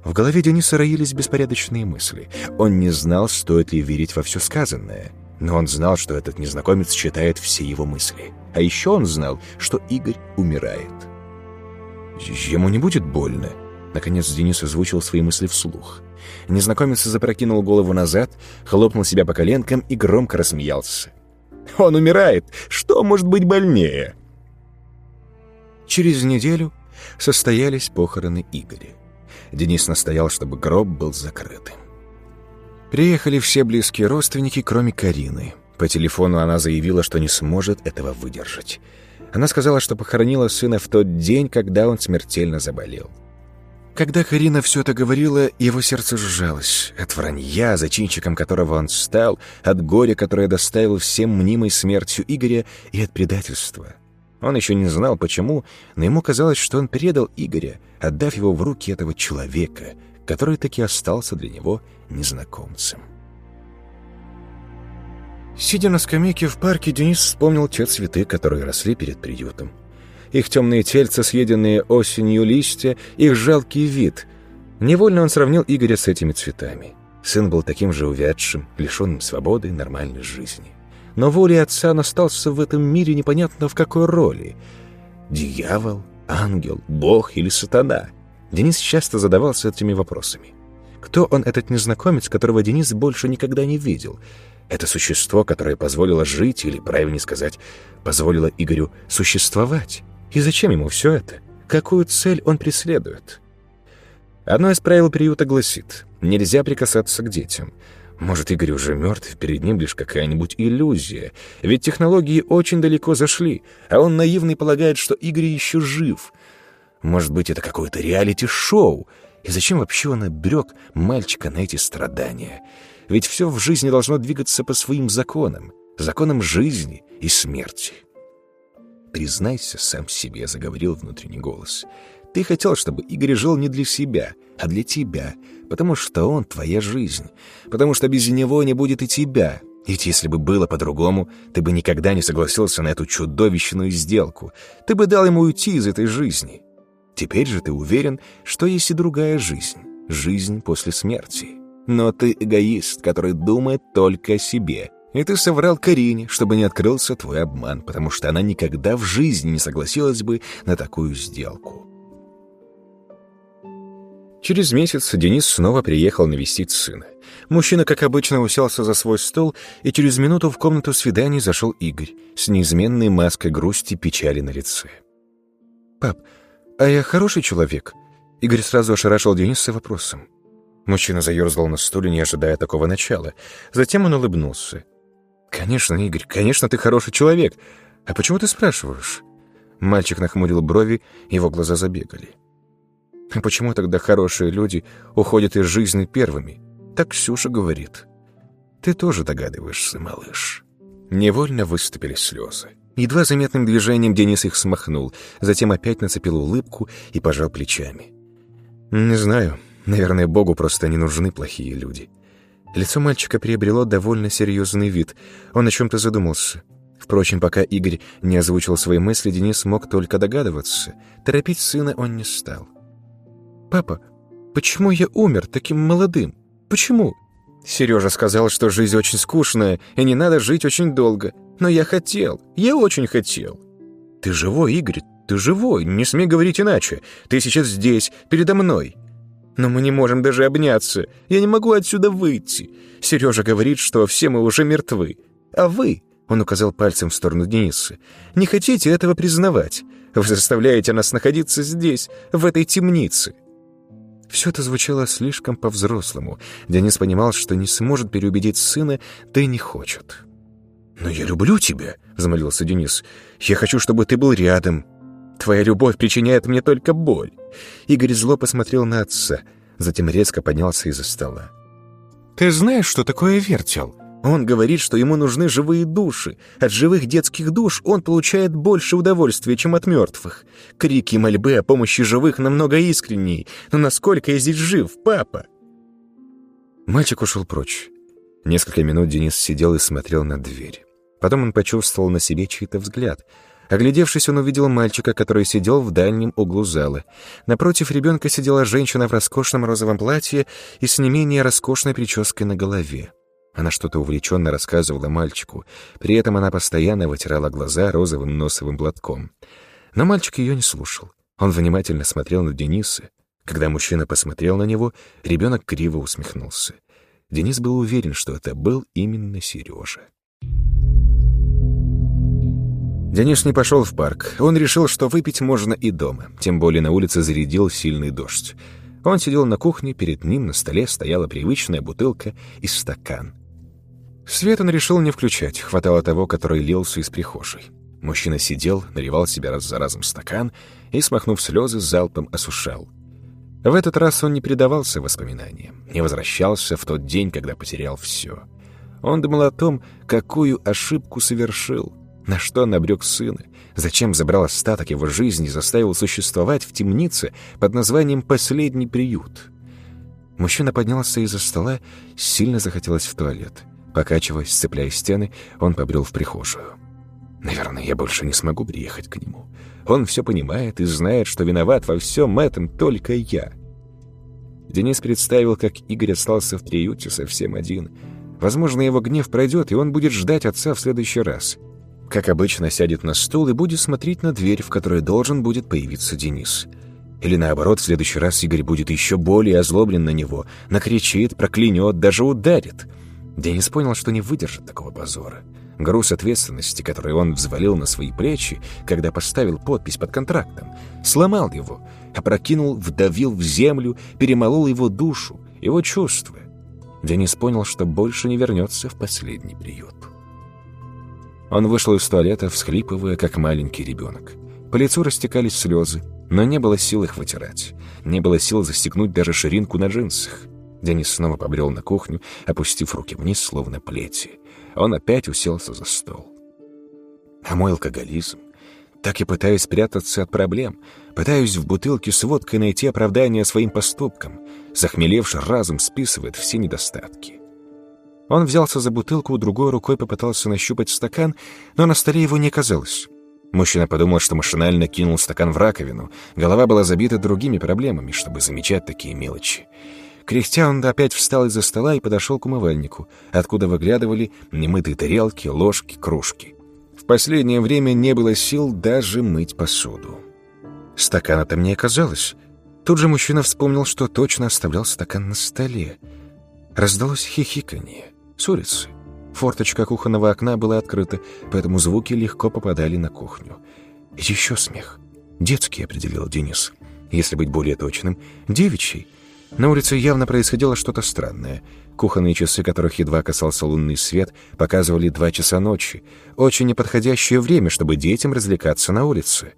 В голове Дениса роились беспорядочные мысли. Он не знал, стоит ли верить во все сказанное — но он знал, что этот незнакомец читает все его мысли. А еще он знал, что Игорь умирает. «Ему не будет больно?» Наконец Денис озвучил свои мысли вслух. Незнакомец запрокинул голову назад, хлопнул себя по коленкам и громко рассмеялся. «Он умирает! Что может быть больнее?» Через неделю состоялись похороны Игоря. Денис настоял, чтобы гроб был закрытым. Приехали все близкие родственники, кроме Карины. По телефону она заявила, что не сможет этого выдержать. Она сказала, что похоронила сына в тот день, когда он смертельно заболел. Когда Карина все это говорила, его сердце сжалось. От вранья, зачинщиком которого он стал, от горя, которое доставил всем мнимой смертью Игоря, и от предательства. Он еще не знал, почему, но ему казалось, что он предал Игоря, отдав его в руки этого человека, который таки остался для него незнакомцем. Сидя на скамейке в парке, Денис вспомнил те цветы, которые росли перед приютом. Их темные тельца, съеденные осенью листья, их жалкий вид. Невольно он сравнил Игоря с этими цветами. Сын был таким же увядшим, лишенным свободы и нормальной жизни. Но волей отца он остался в этом мире непонятно в какой роли. Дьявол, ангел, бог или сатана. Денис часто задавался этими вопросами. Кто он, этот незнакомец, которого Денис больше никогда не видел? Это существо, которое позволило жить, или, правильнее сказать, позволило Игорю существовать. И зачем ему все это? Какую цель он преследует? Одно из правил приюта гласит «нельзя прикасаться к детям». Может, Игорь уже мертв, перед ним лишь какая-нибудь иллюзия. Ведь технологии очень далеко зашли, а он наивный полагает, что Игорь еще жив. Может быть, это какое-то реалити-шоу. И зачем вообще он обрек мальчика на эти страдания? Ведь все в жизни должно двигаться по своим законам. Законам жизни и смерти. «Признайся сам себе», — заговорил внутренний голос. «Ты хотел, чтобы Игорь жил не для себя, а для тебя, потому что он твоя жизнь, потому что без него не будет и тебя, ведь если бы было по-другому, ты бы никогда не согласился на эту чудовищную сделку. Ты бы дал ему уйти из этой жизни. Теперь же ты уверен, что есть и другая жизнь, жизнь после смерти. Но ты эгоист, который думает только о себе. И ты соврал Карине, чтобы не открылся твой обман, потому что она никогда в жизни не согласилась бы на такую сделку. Через месяц Денис снова приехал навестить сына. Мужчина, как обычно, уселся за свой стол, и через минуту в комнату свиданий зашел Игорь с неизменной маской грусти и печали на лице. «Пап, «А я хороший человек?» Игорь сразу ошарашил Дениса вопросом. Мужчина заерзал на стуле, не ожидая такого начала. Затем он улыбнулся. «Конечно, Игорь, конечно, ты хороший человек. А почему ты спрашиваешь?» Мальчик нахмурил брови, его глаза забегали. «А почему тогда хорошие люди уходят из жизни первыми?» Так Ксюша говорит. «Ты тоже догадываешься, малыш». Невольно выступили слезы. Едва заметным движением Денис их смахнул, затем опять нацепил улыбку и пожал плечами. «Не знаю. Наверное, Богу просто не нужны плохие люди». Лицо мальчика приобрело довольно серьезный вид. Он о чем-то задумался. Впрочем, пока Игорь не озвучил свои мысли, Денис мог только догадываться. Торопить сына он не стал. «Папа, почему я умер таким молодым? Почему?» Сережа сказал, что жизнь очень скучная, и не надо жить очень долго. Но я хотел, я очень хотел. Ты живой, Игорь, ты живой, не смей говорить иначе. Ты сейчас здесь, передо мной. Но мы не можем даже обняться. Я не могу отсюда выйти. Сережа говорит, что все мы уже мертвы. А вы, он указал пальцем в сторону Дениса, не хотите этого признавать. Вы заставляете нас находиться здесь, в этой темнице. Все это звучало слишком по-взрослому. Денис понимал, что не сможет переубедить сына, да и не хочет. «Но я люблю тебя», — взмолился Денис. «Я хочу, чтобы ты был рядом. Твоя любовь причиняет мне только боль». Игорь зло посмотрел на отца, затем резко поднялся из-за стола. «Ты знаешь, что такое вертел?» Он говорит, что ему нужны живые души. От живых детских душ он получает больше удовольствия, чем от мертвых. Крики и мольбы о помощи живых намного искренней. Но насколько я здесь жив, папа?» Мальчик ушел прочь. Несколько минут Денис сидел и смотрел на дверь. Потом он почувствовал на себе чей-то взгляд. Оглядевшись, он увидел мальчика, который сидел в дальнем углу зала. Напротив ребенка сидела женщина в роскошном розовом платье и с не менее роскошной прической на голове. Она что-то увлеченно рассказывала мальчику. При этом она постоянно вытирала глаза розовым носовым платком. Но мальчик ее не слушал. Он внимательно смотрел на Дениса. Когда мужчина посмотрел на него, ребенок криво усмехнулся. Денис был уверен, что это был именно Сережа. Денис не пошел в парк. Он решил, что выпить можно и дома. Тем более на улице зарядил сильный дождь. Он сидел на кухне, перед ним на столе стояла привычная бутылка и стакан. Свет он решил не включать, хватало того, который лился из прихожей. Мужчина сидел, наливал себе раз за разом стакан и, смахнув слезы, залпом осушал. В этот раз он не предавался воспоминаниям, не возвращался в тот день, когда потерял все. Он думал о том, какую ошибку совершил, на что он обрек сына, зачем забрал остаток его жизни и заставил существовать в темнице под названием «Последний приют». Мужчина поднялся из-за стола, сильно захотелось в туалет — Покачиваясь, цепляя стены, он побрел в прихожую. Наверное, я больше не смогу приехать к нему. Он все понимает и знает, что виноват во всем этом только я. Денис представил, как Игорь остался в приюте совсем один. Возможно, его гнев пройдет, и он будет ждать отца в следующий раз. Как обычно, сядет на стул и будет смотреть на дверь, в которой должен будет появиться Денис. Или наоборот, в следующий раз Игорь будет еще более озлоблен на него, накричит, проклянет, даже ударит — Денис понял, что не выдержит такого позора. Груз ответственности, который он взвалил на свои плечи, когда поставил подпись под контрактом, сломал его, опрокинул, вдавил в землю, перемолол его душу, его чувства. Денис понял, что больше не вернется в последний приют. Он вышел из туалета, всхлипывая, как маленький ребенок. По лицу растекались слезы, но не было сил их вытирать. Не было сил застегнуть даже ширинку на джинсах. Денис снова побрел на кухню, опустив руки вниз, словно плети. Он опять уселся за стол. А мой алкоголизм? Так я пытаюсь прятаться от проблем, пытаюсь в бутылке с водкой найти оправдание своим поступкам. Захмелевший разум списывает все недостатки. Он взялся за бутылку, другой рукой попытался нащупать стакан, но на столе его не оказалось. Мужчина подумал, что машинально кинул стакан в раковину. Голова была забита другими проблемами, чтобы замечать такие мелочи. Кряхтя он опять встал из-за стола и подошел к умывальнику, откуда выглядывали немытые тарелки, ложки, кружки. В последнее время не было сил даже мыть посуду. Стакана там не оказалось. Тут же мужчина вспомнил, что точно оставлял стакан на столе. Раздалось хихиканье с улицы. Форточка кухонного окна была открыта, поэтому звуки легко попадали на кухню. Еще смех. Детский, определил Денис. Если быть более точным, девичий. На улице явно происходило что-то странное. Кухонные часы, которых едва касался лунный свет, показывали два часа ночи. Очень неподходящее время, чтобы детям развлекаться на улице.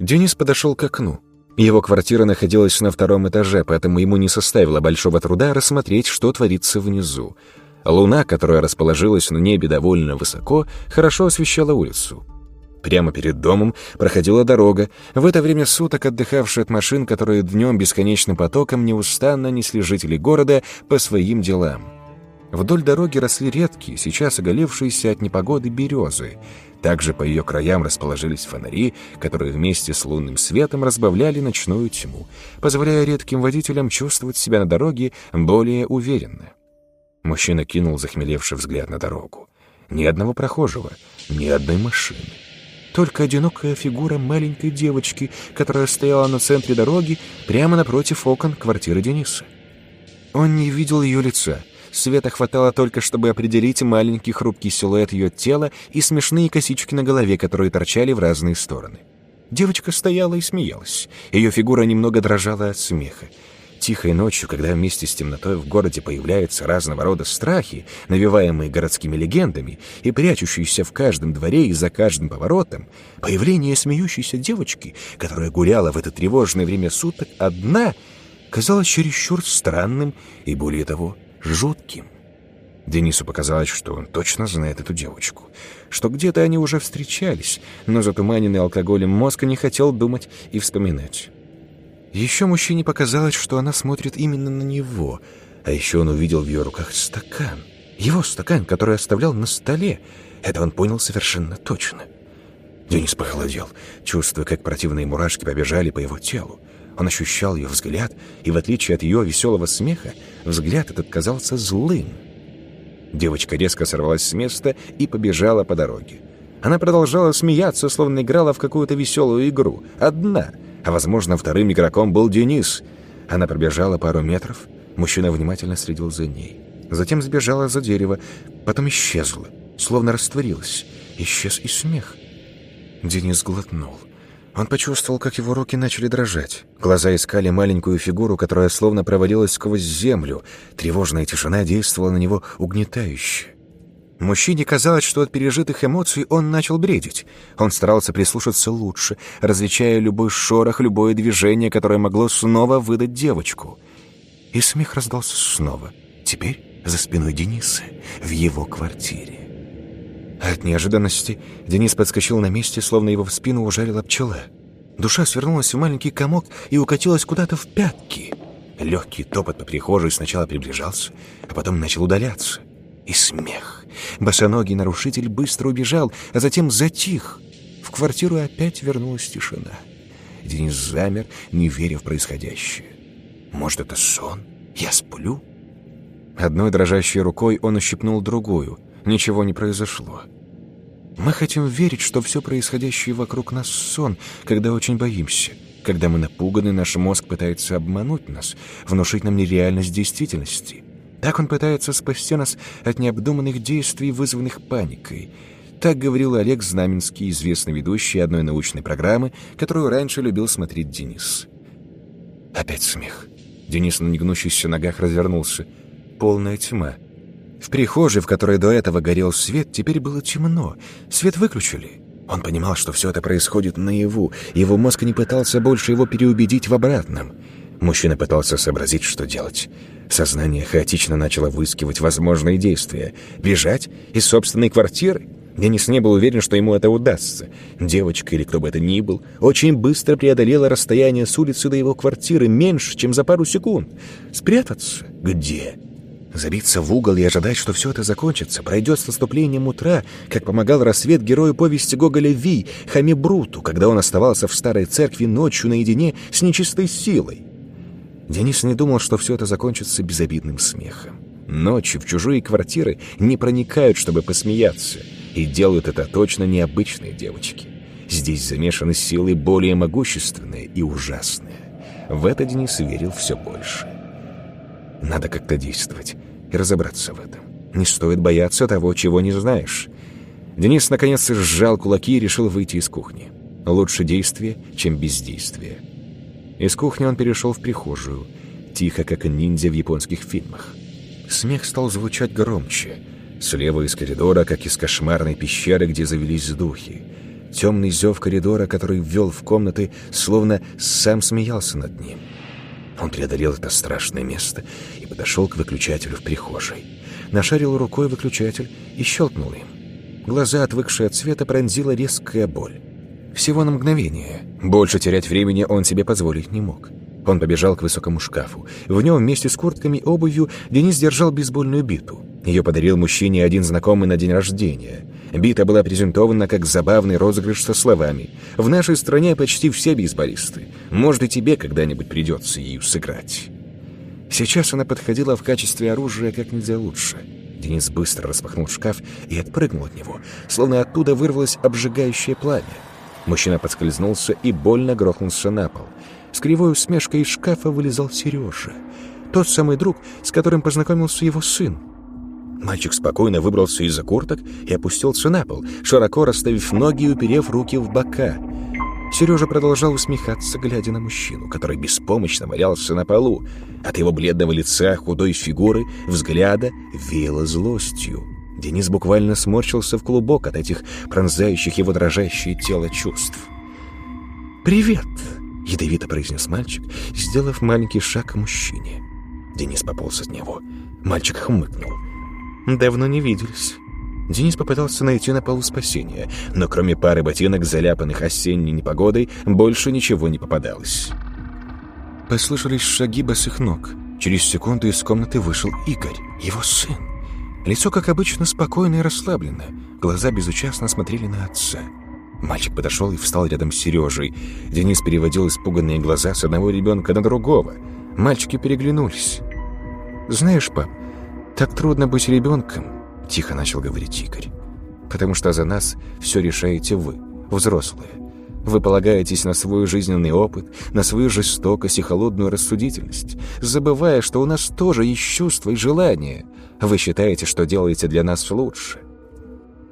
Денис подошел к окну. Его квартира находилась на втором этаже, поэтому ему не составило большого труда рассмотреть, что творится внизу. Луна, которая расположилась на небе довольно высоко, хорошо освещала улицу. Прямо перед домом проходила дорога, в это время суток отдыхавшая от машин, которые днем бесконечным потоком неустанно несли жители города по своим делам. Вдоль дороги росли редкие, сейчас оголевшиеся от непогоды березы. Также по ее краям расположились фонари, которые вместе с лунным светом разбавляли ночную тьму, позволяя редким водителям чувствовать себя на дороге более уверенно. Мужчина кинул захмелевший взгляд на дорогу. Ни одного прохожего, ни одной машины. Только одинокая фигура маленькой девочки, которая стояла на центре дороги, прямо напротив окон квартиры Дениса. Он не видел ее лица. Света хватало только, чтобы определить маленький хрупкий силуэт ее тела и смешные косички на голове, которые торчали в разные стороны. Девочка стояла и смеялась. Ее фигура немного дрожала от смеха. Тихой ночью, когда вместе с темнотой в городе появляются разного рода страхи, навеваемые городскими легендами и прячущиеся в каждом дворе и за каждым поворотом, появление смеющейся девочки, которая гуляла в это тревожное время суток одна, казалось чересчур странным и, более того, жутким. Денису показалось, что он точно знает эту девочку, что где-то они уже встречались, но затуманенный алкоголем мозг не хотел думать и вспоминать. Еще мужчине показалось, что она смотрит именно на него, а еще он увидел в ее руках стакан. Его стакан, который оставлял на столе. Это он понял совершенно точно. Денис похолодел, чувствуя, как противные мурашки побежали по его телу. Он ощущал ее взгляд, и в отличие от ее веселого смеха, взгляд этот казался злым. Девочка резко сорвалась с места и побежала по дороге. Она продолжала смеяться, словно играла в какую-то веселую игру. Одна — а, возможно, вторым игроком был Денис. Она пробежала пару метров, мужчина внимательно следил за ней. Затем сбежала за дерево, потом исчезла, словно растворилась. Исчез и смех. Денис глотнул. Он почувствовал, как его руки начали дрожать. Глаза искали маленькую фигуру, которая словно проводилась сквозь землю. Тревожная тишина действовала на него угнетающе. Мужчине казалось, что от пережитых эмоций он начал бредить. Он старался прислушаться лучше, различая любой шорох, любое движение, которое могло снова выдать девочку. И смех раздался снова. Теперь за спиной Дениса, в его квартире. От неожиданности Денис подскочил на месте, словно его в спину ужалила пчела. Душа свернулась в маленький комок и укатилась куда-то в пятки. Легкий топот по прихожей сначала приближался, а потом начал удаляться. И смех. Босоногий нарушитель быстро убежал, а затем затих. В квартиру опять вернулась тишина. Денис замер, не веря в происходящее. «Может, это сон? Я сплю?» Одной дрожащей рукой он ущипнул другую. Ничего не произошло. Мы хотим верить, что все происходящее вокруг нас сон, когда очень боимся. Когда мы напуганы, наш мозг пытается обмануть нас, внушить нам нереальность действительности. Так он пытается спасти нас от необдуманных действий, вызванных паникой. Так говорил Олег Знаменский, известный ведущий одной научной программы, которую раньше любил смотреть Денис. Опять смех. Денис на негнущихся ногах развернулся. Полная тьма. В прихожей, в которой до этого горел свет, теперь было темно. Свет выключили. Он понимал, что все это происходит наяву. Его мозг не пытался больше его переубедить в обратном. Мужчина пытался сообразить, что делать. Сознание хаотично начало выискивать возможные действия. Бежать из собственной квартиры? Денис не был уверен, что ему это удастся. Девочка, или кто бы это ни был, очень быстро преодолела расстояние с улицы до его квартиры меньше, чем за пару секунд. Спрятаться? Где? Забиться в угол и ожидать, что все это закончится, пройдет с наступлением утра, как помогал рассвет герою повести Гоголя Ви, Хаме Бруту, когда он оставался в старой церкви ночью наедине с нечистой силой. Денис не думал, что все это закончится безобидным смехом. Ночью в чужие квартиры не проникают, чтобы посмеяться, и делают это точно необычные девочки. Здесь замешаны силы более могущественные и ужасные. В это Денис верил все больше. Надо как-то действовать и разобраться в этом. Не стоит бояться того, чего не знаешь. Денис наконец сжал кулаки и решил выйти из кухни. Лучше действие, чем бездействие. Из кухни он перешел в прихожую, тихо, как ниндзя в японских фильмах. Смех стал звучать громче. Слева из коридора, как из кошмарной пещеры, где завелись духи. Темный зев коридора, который ввел в комнаты, словно сам смеялся над ним. Он преодолел это страшное место подошел к выключателю в прихожей. Нашарил рукой выключатель и щелкнул им. Глаза, отвыкшие от света, пронзила резкая боль. Всего на мгновение. Больше терять времени он себе позволить не мог. Он побежал к высокому шкафу. В нем вместе с куртками и обувью Денис держал бейсбольную биту. Ее подарил мужчине один знакомый на день рождения. Бита была презентована как забавный розыгрыш со словами «В нашей стране почти все бейсболисты. Может, и тебе когда-нибудь придется ее сыграть». Сейчас она подходила в качестве оружия как нельзя лучше. Денис быстро распахнул шкаф и отпрыгнул от него, словно оттуда вырвалось обжигающее пламя. Мужчина подскользнулся и больно грохнулся на пол. С кривой усмешкой из шкафа вылезал Сережа. Тот самый друг, с которым познакомился его сын. Мальчик спокойно выбрался из-за курток и опустился на пол, широко расставив ноги и уперев руки в бока. Сережа продолжал усмехаться, глядя на мужчину, который беспомощно валялся на полу. От его бледного лица, худой фигуры, взгляда веяло злостью. Денис буквально сморщился в клубок от этих пронзающих его дрожащее тело чувств. «Привет!» — ядовито произнес мальчик, сделав маленький шаг к мужчине. Денис пополз от него. Мальчик хмыкнул. «Давно не виделись». Денис попытался найти на полу спасения, но кроме пары ботинок, заляпанных осенней непогодой, больше ничего не попадалось. Послышались шаги босых ног. Через секунду из комнаты вышел Игорь, его сын. Лицо, как обычно, спокойно и расслаблено. Глаза безучастно смотрели на отца. Мальчик подошел и встал рядом с Сережей. Денис переводил испуганные глаза с одного ребенка на другого. Мальчики переглянулись. «Знаешь, пап, так трудно быть ребенком», — тихо начал говорить Игорь. «Потому что за нас все решаете вы, взрослые. Вы полагаетесь на свой жизненный опыт, на свою жестокость и холодную рассудительность, забывая, что у нас тоже есть чувства и желания. Вы считаете, что делаете для нас лучше.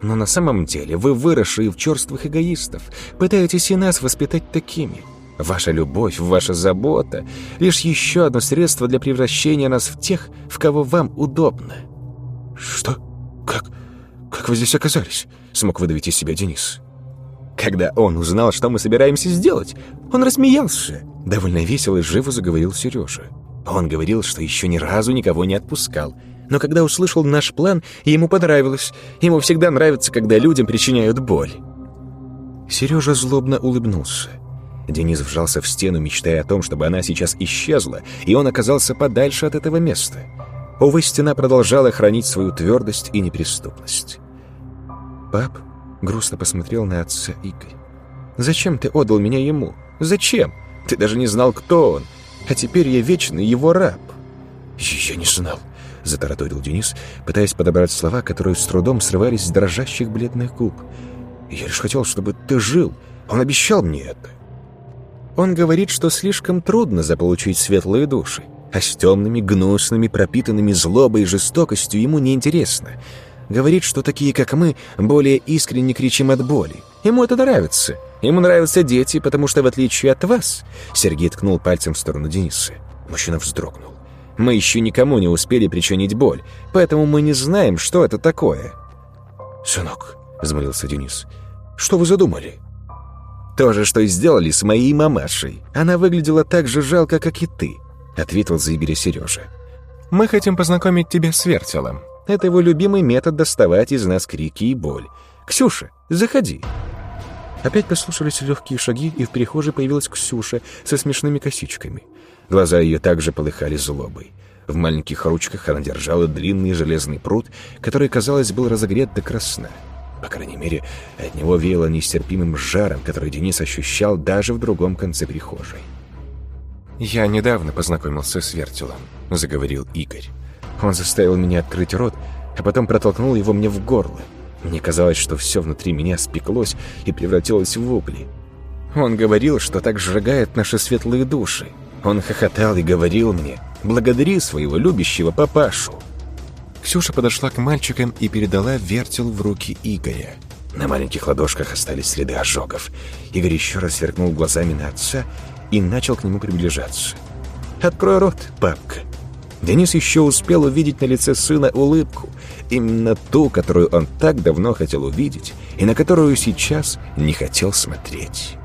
Но на самом деле вы выросшие в черствых эгоистов, пытаетесь и нас воспитать такими. Ваша любовь, ваша забота — лишь еще одно средство для превращения нас в тех, в кого вам удобно. «Что? Как? Как вы здесь оказались?» — смог выдавить из себя Денис. Когда он узнал, что мы собираемся сделать, он рассмеялся. Довольно весело и живо заговорил Сережа. Он говорил, что еще ни разу никого не отпускал — но когда услышал наш план, ему понравилось. Ему всегда нравится, когда людям причиняют боль». Сережа злобно улыбнулся. Денис вжался в стену, мечтая о том, чтобы она сейчас исчезла, и он оказался подальше от этого места. Увы, стена продолжала хранить свою твердость и неприступность. «Пап?» — грустно посмотрел на отца Игорь. «Зачем ты отдал меня ему? Зачем? Ты даже не знал, кто он. А теперь я вечный его раб». «Я не знал», — затараторил Денис, пытаясь подобрать слова, которые с трудом срывались с дрожащих бледных губ. «Я лишь хотел, чтобы ты жил. Он обещал мне это». Он говорит, что слишком трудно заполучить светлые души, а с темными, гнусными, пропитанными злобой и жестокостью ему неинтересно. Говорит, что такие, как мы, более искренне кричим от боли. Ему это нравится. Ему нравятся дети, потому что, в отличие от вас...» Сергей ткнул пальцем в сторону Дениса. Мужчина вздрогнул. Мы еще никому не успели причинить боль, поэтому мы не знаем, что это такое». «Сынок», — взмолился Денис, — «что вы задумали?» «То же, что и сделали с моей мамашей. Она выглядела так же жалко, как и ты», — ответил за Игоря Сережа. «Мы хотим познакомить тебя с Вертелом. Это его любимый метод доставать из нас крики и боль. Ксюша, заходи». Опять послушались легкие шаги, и в прихожей появилась Ксюша со смешными косичками. Глаза ее также полыхали злобой. В маленьких ручках она держала длинный железный пруд, который, казалось, был разогрет до красна. По крайней мере, от него веяло нестерпимым жаром, который Денис ощущал даже в другом конце прихожей. «Я недавно познакомился с Вертелом», — заговорил Игорь. Он заставил меня открыть рот, а потом протолкнул его мне в горло. Мне казалось, что все внутри меня спеклось и превратилось в угли. Он говорил, что так сжигает наши светлые души, он хохотал и говорил мне «Благодари своего любящего папашу». Ксюша подошла к мальчикам и передала вертел в руки Игоря. На маленьких ладошках остались следы ожогов. Игорь еще раз сверкнул глазами на отца и начал к нему приближаться. «Открой рот, папка». Денис еще успел увидеть на лице сына улыбку, именно ту, которую он так давно хотел увидеть и на которую сейчас не хотел смотреть.